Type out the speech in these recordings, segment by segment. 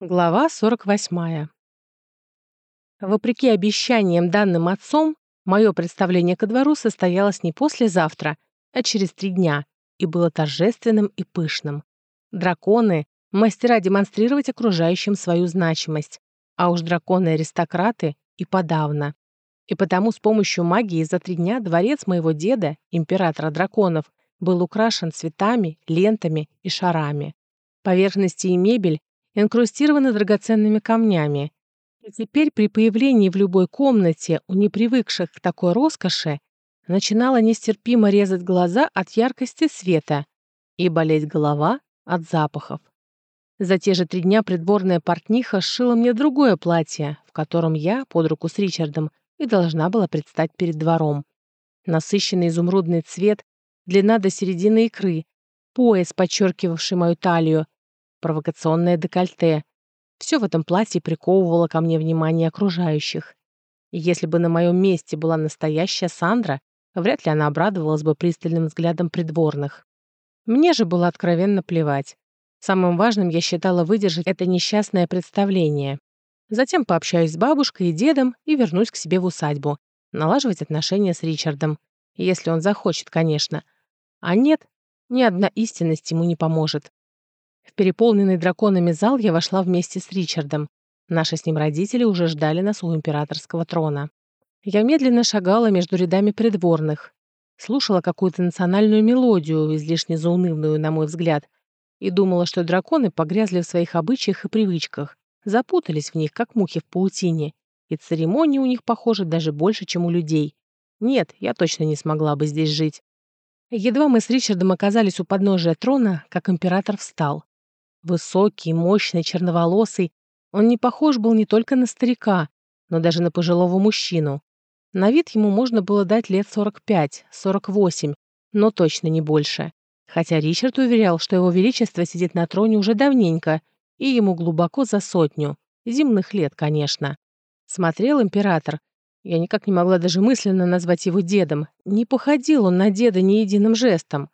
Глава 48. Вопреки обещаниям данным отцом, мое представление ко двору состоялось не послезавтра, а через три дня, и было торжественным и пышным. Драконы — мастера демонстрировать окружающим свою значимость, а уж драконы-аристократы и подавно. И потому с помощью магии за три дня дворец моего деда, императора драконов, был украшен цветами, лентами и шарами. Поверхности и мебель инкрустированы драгоценными камнями. И теперь при появлении в любой комнате у непривыкших к такой роскоши начинала нестерпимо резать глаза от яркости света и болеть голова от запахов. За те же три дня придворная портниха сшила мне другое платье, в котором я, под руку с Ричардом, и должна была предстать перед двором. Насыщенный изумрудный цвет, длина до середины икры, пояс, подчеркивавший мою талию, провокационное декольте. Все в этом платье приковывало ко мне внимание окружающих. И если бы на моем месте была настоящая Сандра, вряд ли она обрадовалась бы пристальным взглядом придворных. Мне же было откровенно плевать. Самым важным я считала выдержать это несчастное представление. Затем пообщаюсь с бабушкой и дедом и вернусь к себе в усадьбу, налаживать отношения с Ричардом. Если он захочет, конечно. А нет, ни одна истинность ему не поможет. В переполненный драконами зал я вошла вместе с Ричардом. Наши с ним родители уже ждали нас у императорского трона. Я медленно шагала между рядами придворных, слушала какую-то национальную мелодию, излишне заунывную, на мой взгляд, и думала, что драконы погрязли в своих обычаях и привычках, запутались в них, как мухи в паутине, и церемонии у них, похоже, даже больше, чем у людей. Нет, я точно не смогла бы здесь жить. Едва мы с Ричардом оказались у подножия трона, как император встал. Высокий, мощный, черноволосый, он не похож был не только на старика, но даже на пожилого мужчину. На вид ему можно было дать лет 45-48, но точно не больше. Хотя Ричард уверял, что его величество сидит на троне уже давненько, и ему глубоко за сотню. Земных лет, конечно. Смотрел император. Я никак не могла даже мысленно назвать его дедом. Не походил он на деда ни единым жестом.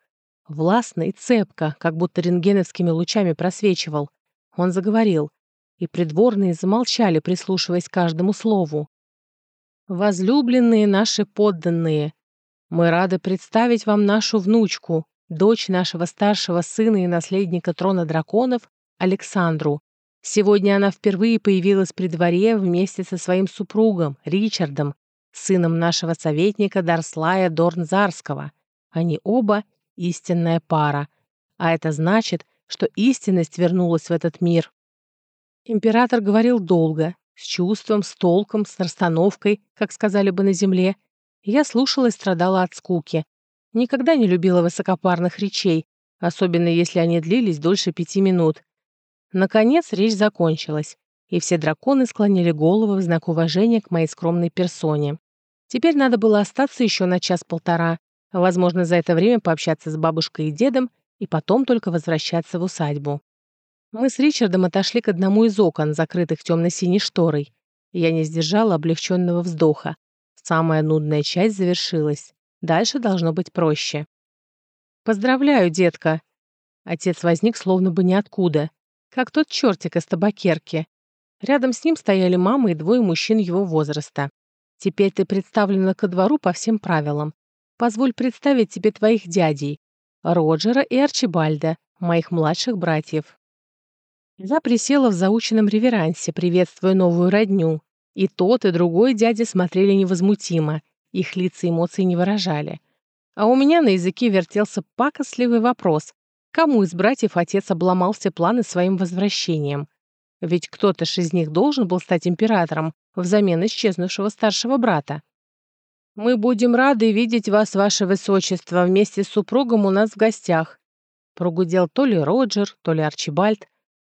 Властно и цепко, как будто рентгеновскими лучами просвечивал. Он заговорил, и придворные замолчали, прислушиваясь к каждому слову. «Возлюбленные наши подданные, мы рады представить вам нашу внучку, дочь нашего старшего сына и наследника трона драконов, Александру. Сегодня она впервые появилась при дворе вместе со своим супругом, Ричардом, сыном нашего советника Дарслая Дорнзарского. Они оба истинная пара, а это значит, что истинность вернулась в этот мир. Император говорил долго, с чувством, с толком, с расстановкой, как сказали бы на земле. Я слушала и страдала от скуки. Никогда не любила высокопарных речей, особенно если они длились дольше пяти минут. Наконец речь закончилась, и все драконы склонили головы в знак уважения к моей скромной персоне. Теперь надо было остаться еще на час-полтора, Возможно, за это время пообщаться с бабушкой и дедом и потом только возвращаться в усадьбу. Мы с Ричардом отошли к одному из окон, закрытых темно-синей шторой. Я не сдержала облегченного вздоха. Самая нудная часть завершилась. Дальше должно быть проще. «Поздравляю, детка!» Отец возник словно бы ниоткуда, как тот чертик из табакерки. Рядом с ним стояли мама и двое мужчин его возраста. «Теперь ты представлена ко двору по всем правилам. Позволь представить тебе твоих дядей, Роджера и Арчибальда, моих младших братьев». Я присела в заученном реверансе, приветствуя новую родню. И тот, и другой дяди смотрели невозмутимо, их лица эмоций не выражали. А у меня на языке вертелся пакостливый вопрос, кому из братьев отец обломал все планы своим возвращением. Ведь кто-то из них должен был стать императором взамен исчезнувшего старшего брата. «Мы будем рады видеть вас, ваше высочество, вместе с супругом у нас в гостях», прогудел то ли Роджер, то ли Арчибальд.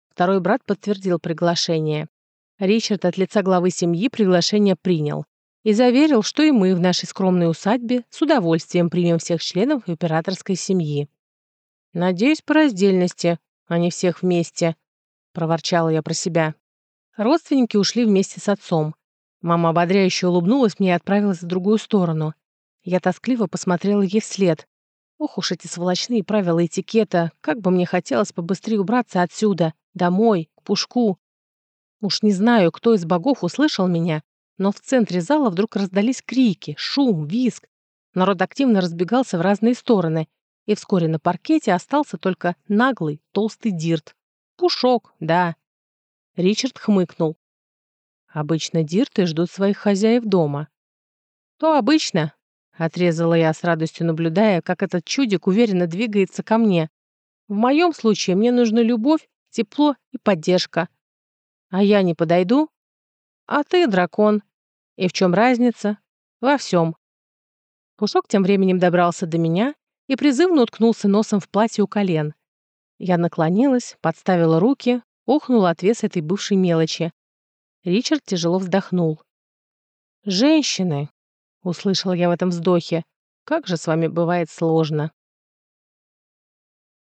Второй брат подтвердил приглашение. Ричард от лица главы семьи приглашение принял и заверил, что и мы в нашей скромной усадьбе с удовольствием примем всех членов императорской семьи. «Надеюсь, по раздельности, а не всех вместе», — проворчала я про себя. Родственники ушли вместе с отцом. Мама ободряюще улыбнулась мне и отправилась в другую сторону. Я тоскливо посмотрела ей вслед. Ох уж эти сволочные правила этикета, как бы мне хотелось побыстрее убраться отсюда, домой, к Пушку. Уж не знаю, кто из богов услышал меня, но в центре зала вдруг раздались крики, шум, визг. Народ активно разбегался в разные стороны, и вскоре на паркете остался только наглый, толстый дирт. Пушок, да. Ричард хмыкнул. Обычно дирты ждут своих хозяев дома. То обычно, отрезала я с радостью, наблюдая, как этот чудик уверенно двигается ко мне. В моем случае мне нужна любовь, тепло и поддержка. А я не подойду? А ты дракон. И в чем разница? Во всем. Пушок тем временем добрался до меня и призывно уткнулся носом в платье у колен. Я наклонилась, подставила руки, охнула от веса этой бывшей мелочи. Ричард тяжело вздохнул. «Женщины!» — услышала я в этом вздохе. «Как же с вами бывает сложно!»